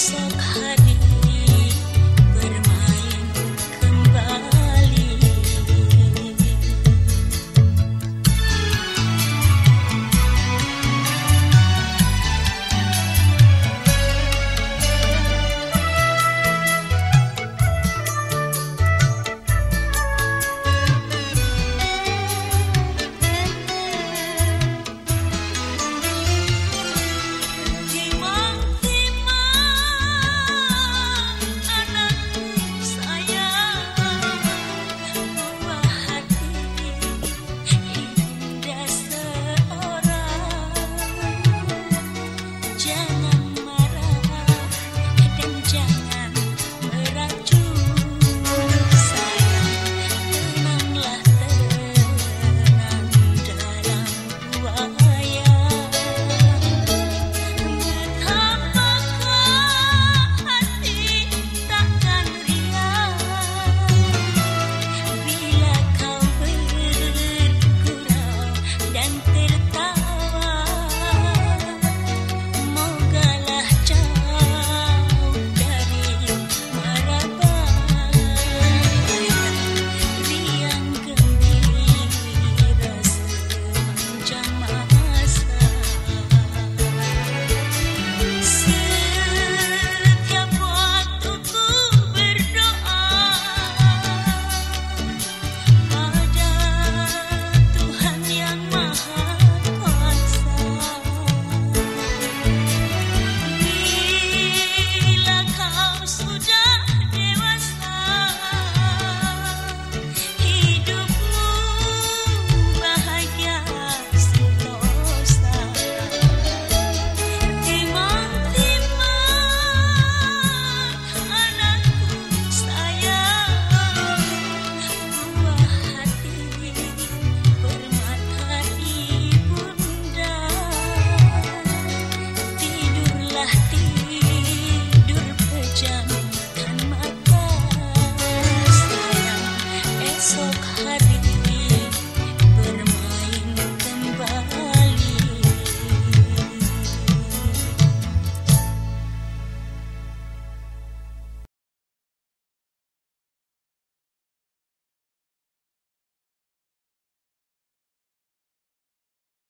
sun. sentir hati